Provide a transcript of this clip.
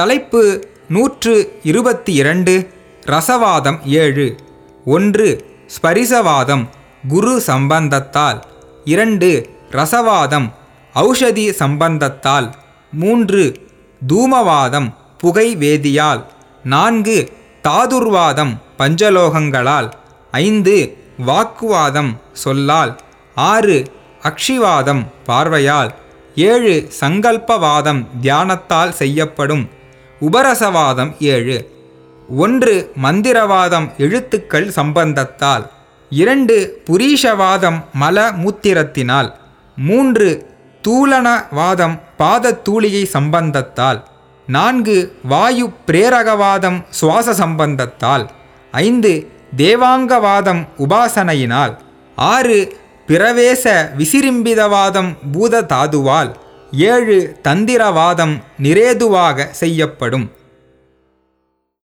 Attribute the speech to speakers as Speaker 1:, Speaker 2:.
Speaker 1: தலைப்பு நூற்று இருபத்தி இரண்டு ரசவாதம் ஏழு. ஒன்று ஸ்பரிசவாதம் குரு சம்பந்தத்தால். இரண்டு ரசவாதம் ஔஷதி சம்பந்தத்தால். மூன்று தூமவாதம் புகை வேதியால். நான்கு தாதுர்வாதம் பஞ்சலோகங்களால். ஐந்து வாக்குவாதம் சொல்லால். ஆறு அக்ஷிவாதம் பார்வையால். ஏழு சங்கல்பவாதம் தியானத்தால் செய்யப்படும். உபரசவாதம் ஏழு. ஒன்று மந்திரவாதம் எழுத்துக்கள் சம்பந்தத்தால் இரண்டு புரீஷவாதம் மல மூத்திரத்தினால் மூன்று தூலனவாதம் பாதத்தூளிகை சம்பந்தத்தால் நான்கு வாயு பிரேரகவாதம் சுவாச சம்பந்தத்தால் ஐந்து தேவாங்கவாதம் உபாசனையினால் ஆறு பிரவேச விசிரிம்பிதவாதம் பூத தாதுவால் ஏழு தந்திரவாதம் நிரேதுவாக செய்யப்படும்.